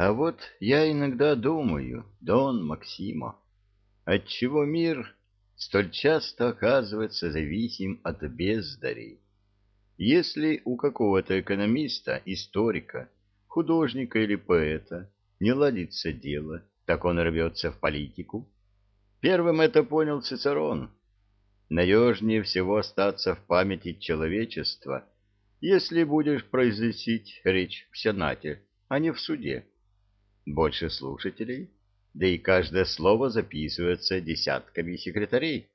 А вот я иногда думаю, Дон Максимо, отчего мир столь часто оказывается зависим от бездарей. Если у какого-то экономиста, историка, художника или поэта не ладится дело, так он рвется в политику. Первым это понял Цицерон. Надежнее всего остаться в памяти человечества, если будешь произносить речь в Сенате, а не в суде. Больше слушателей, да и каждое слово записывается десятками секретарей.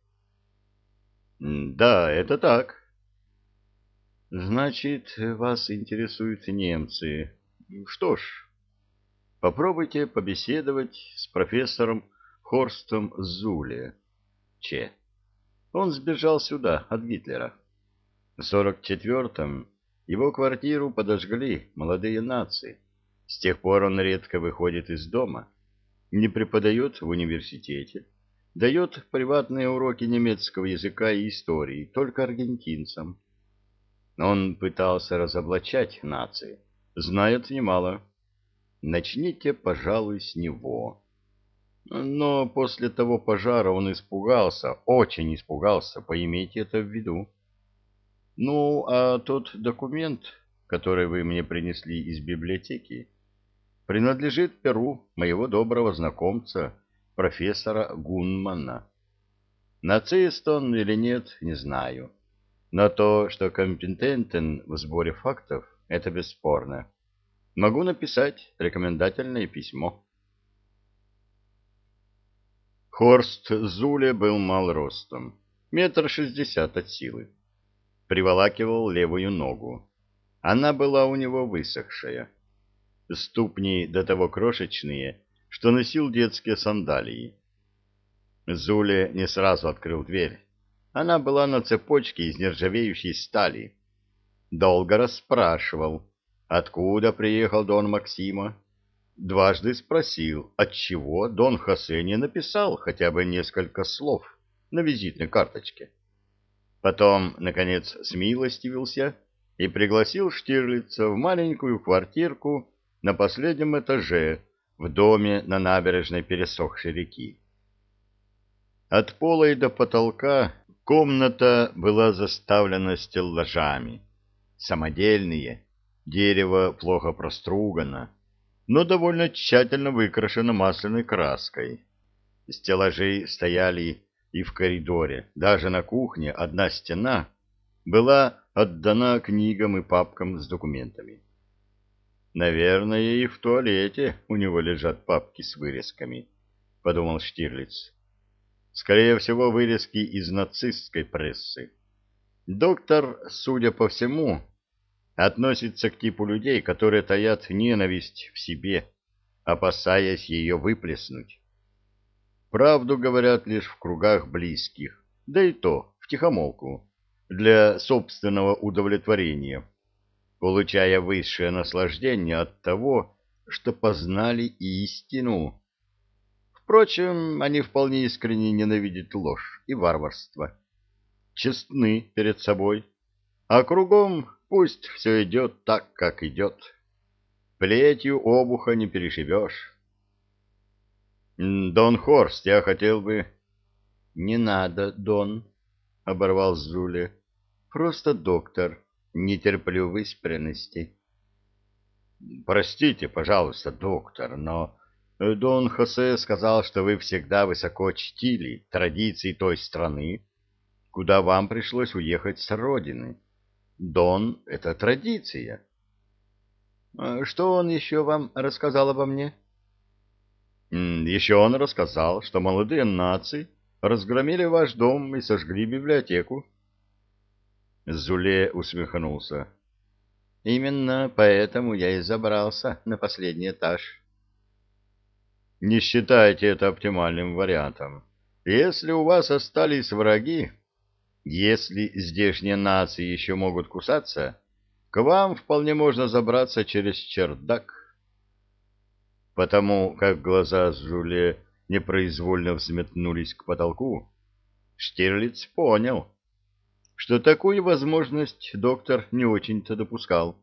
Да, это так. Значит, вас интересуют немцы. Что ж, попробуйте побеседовать с профессором Хорстом Зуле. Че. Он сбежал сюда от Гитлера. В 44-м его квартиру подожгли молодые нации. С тех пор он редко выходит из дома, не преподает в университете, дает приватные уроки немецкого языка и истории только аргентинцам. Он пытался разоблачать нации, знает немало. Начните, пожалуй, с него. Но после того пожара он испугался, очень испугался, поймите это в виду. Ну, а тот документ, который вы мне принесли из библиотеки, принадлежит перу моего доброго знакомца, профессора Гунмана. Нацист он или нет, не знаю. Но то, что компетентен в сборе фактов, это бесспорно. Могу написать рекомендательное письмо. Хорст Зуле был мал ростом, метр шестьдесят от силы. Приволакивал левую ногу. Она была у него высохшая. Ступни до того крошечные, что носил детские сандалии. Зуле не сразу открыл дверь. Она была на цепочке из нержавеющей стали. Долго расспрашивал, откуда приехал Дон Максима. Дважды спросил, отчего Дон Хосе не написал хотя бы несколько слов на визитной карточке. Потом, наконец, смилостивился и пригласил Штирлица в маленькую квартирку на последнем этаже в доме на набережной пересохшей реки. От пола и до потолка комната была заставлена стеллажами. Самодельные, дерево плохо простругано, но довольно тщательно выкрашено масляной краской. Стеллажи стояли и в коридоре, даже на кухне одна стена была отдана книгам и папкам с документами. Наверное, и в туалете у него лежат папки с вырезками, — подумал Штирлиц. Скорее всего, вырезки из нацистской прессы. Доктор, судя по всему, относится к типу людей, которые таят ненависть в себе, опасаясь ее выплеснуть. Правду говорят лишь в кругах близких, да и то втихомолку, для собственного удовлетворения получая высшее наслаждение от того, что познали истину. Впрочем, они вполне искренне ненавидят ложь и варварство. Честны перед собой, а кругом пусть все идет так, как идет. Плетью обуха не перешибешь. «Дон Хорст, я хотел бы...» «Не надо, Дон», — оборвал Зуля. «Просто доктор» не терплю выспренности. Простите, пожалуйста, доктор, но Дон Хосе сказал, что вы всегда высоко чтили традиции той страны, куда вам пришлось уехать с родины. Дон — это традиция. Что он еще вам рассказал обо мне? Еще он рассказал, что молодые нации разгромили ваш дом и сожгли библиотеку. Зуле усмехнулся. Именно поэтому я и забрался на последний этаж. Не считайте это оптимальным вариантом. Если у вас остались враги, если здешние нации еще могут кусаться, к вам вполне можно забраться через чердак. Потому как глаза Зуле непроизвольно взметнулись к потолку, Штирлиц понял — что такую возможность доктор не очень-то допускал.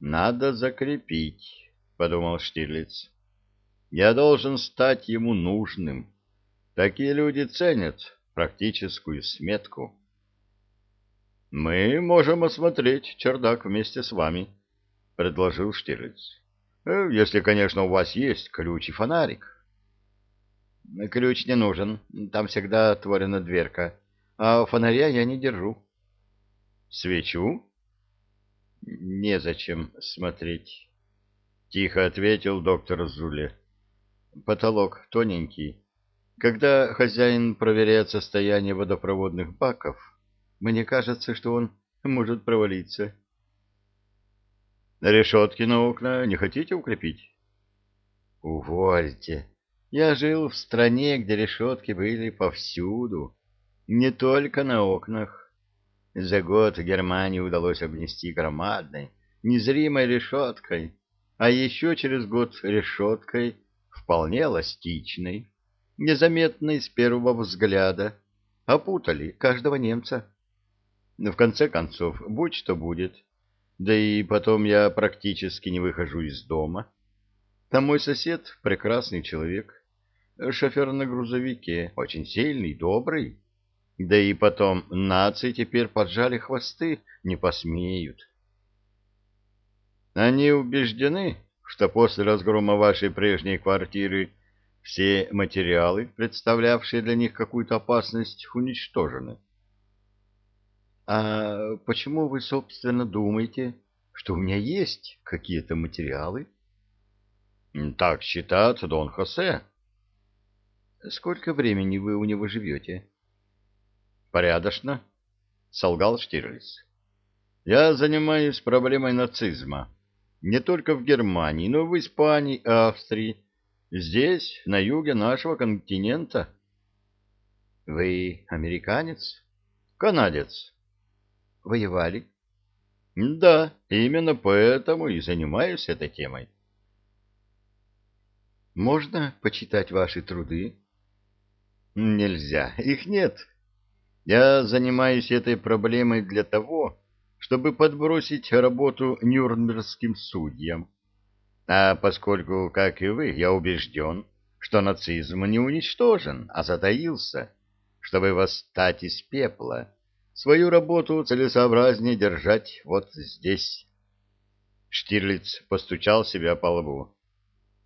«Надо закрепить», — подумал Штирлиц. Я должен стать ему нужным. Такие люди ценят практическую сметку. Мы можем осмотреть чердак вместе с вами, предложил Штирлиц. Э, если, конечно, у вас есть ключ и фонарик. Ключ не нужен, там всегда отворена дверка, а фонаря я не держу. Свечу? Незачем смотреть, тихо ответил доктор Зуле. Потолок тоненький. Когда хозяин проверяет состояние водопроводных баков, мне кажется, что он может провалиться. Решетки на окна не хотите укрепить? Увольте. Я жил в стране, где решетки были повсюду, не только на окнах. За год Германии удалось обнести громадной, незримой решеткой, а еще через год решеткой вполне эластичной, незаметной с первого взгляда, опутали каждого немца. В конце концов, будь что будет. Да и потом я практически не выхожу из дома. А мой сосед — прекрасный человек шофер на грузовике, очень сильный, добрый. Да и потом нации теперь поджали хвосты, не посмеют. Они убеждены, что после разгрома вашей прежней квартиры все материалы, представлявшие для них какую-то опасность, уничтожены. А почему вы, собственно, думаете, что у меня есть какие-то материалы? Так считает Дон Хосе. Сколько времени вы у него живете? Порядочно, солгал Штирлиц. Я занимаюсь проблемой нацизма. Не только в Германии, но и в Испании, Австрии, здесь, на юге нашего континента. Вы американец? Канадец. Воевали? Да, именно поэтому и занимаюсь этой темой. Можно почитать ваши труды? Нельзя, их нет. Я занимаюсь этой проблемой для того, чтобы подбросить работу нюрнбергским судьям. А поскольку, как и вы, я убежден, что нацизм не уничтожен, а затаился, чтобы восстать из пепла, свою работу целесообразнее держать вот здесь. Штирлиц постучал себя по лбу.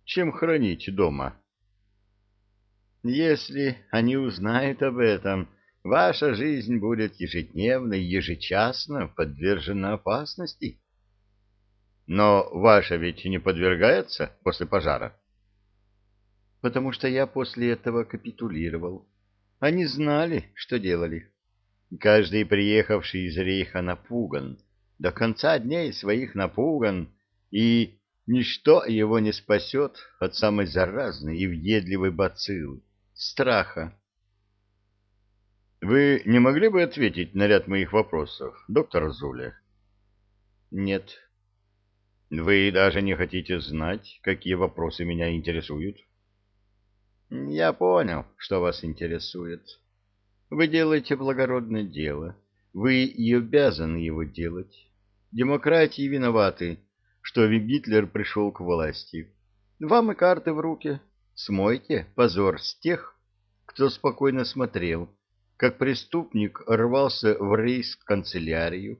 Чем хранить дома? Если они узнают об этом, ваша жизнь будет ежедневно и ежечасно подвержена опасности. Но ваша ведь не подвергается после пожара? Потому что я после этого капитулировал. Они знали, что делали. Каждый приехавший из рейха напуган, до конца дней своих напуган, и ничто его не спасет от самой заразной и въедливой бациллы страха. Вы не могли бы ответить на ряд моих вопросов, доктор Зуля? Нет. Вы даже не хотите знать, какие вопросы меня интересуют? Я понял, что вас интересует. Вы делаете благородное дело. Вы и обязаны его делать. Демократии виноваты, что Гитлер пришел к власти. Вам и карты в руки. Смойте позор с тех, кто спокойно смотрел, как преступник рвался в рейс-канцелярию,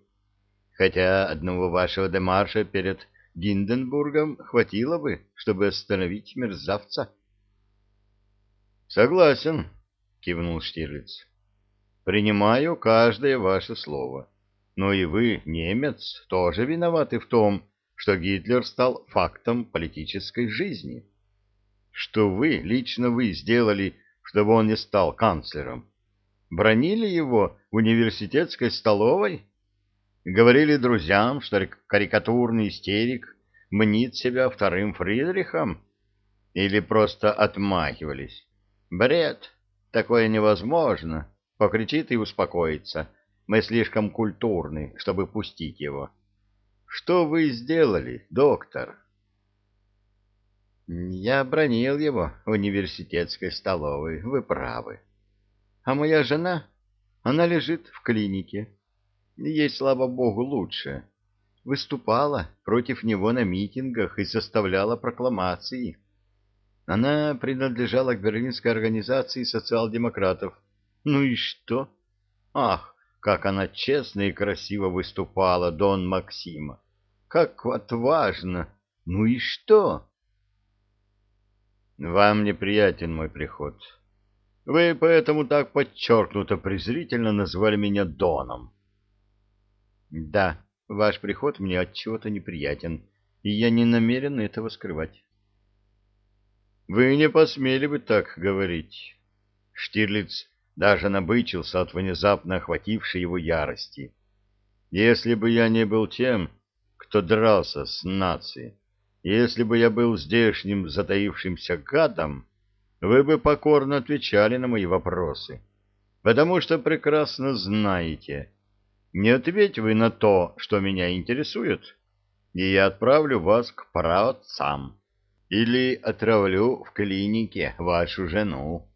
хотя одного вашего демарша перед Гинденбургом хватило бы, чтобы остановить мерзавца. — Согласен, — кивнул Штирлиц. — Принимаю каждое ваше слово. Но и вы, немец, тоже виноваты в том, что Гитлер стал фактом политической жизни. — что вы, лично вы, сделали, чтобы он не стал канцлером? Бронили его в университетской столовой? Говорили друзьям, что карикатурный истерик мнит себя вторым Фридрихом? Или просто отмахивались? Бред! Такое невозможно. Покричит и успокоится. Мы слишком культурны, чтобы пустить его. Что вы сделали, доктор? Я бронил его в университетской столовой, вы правы. А моя жена, она лежит в клинике. Ей, слава богу, лучше. выступала против него на митингах и составляла прокламации. Она принадлежала к Берлинской организации социал-демократов. Ну и что? Ах, как она честно и красиво выступала, Дон Максима! Как отважно! Ну и что? Вам неприятен мой приход. Вы поэтому так подчеркнуто презрительно назвали меня Доном. Да, ваш приход мне от чего-то неприятен, и я не намерен этого скрывать. Вы не посмели бы так говорить. Штирлиц даже набычился от внезапно охватившей его ярости. Если бы я не был тем, кто дрался с нацией, если бы я был здешним затаившимся гадом, вы бы покорно отвечали на мои вопросы, потому что прекрасно знаете, не ответь вы на то, что меня интересует, и я отправлю вас к праотцам или отравлю в клинике вашу жену.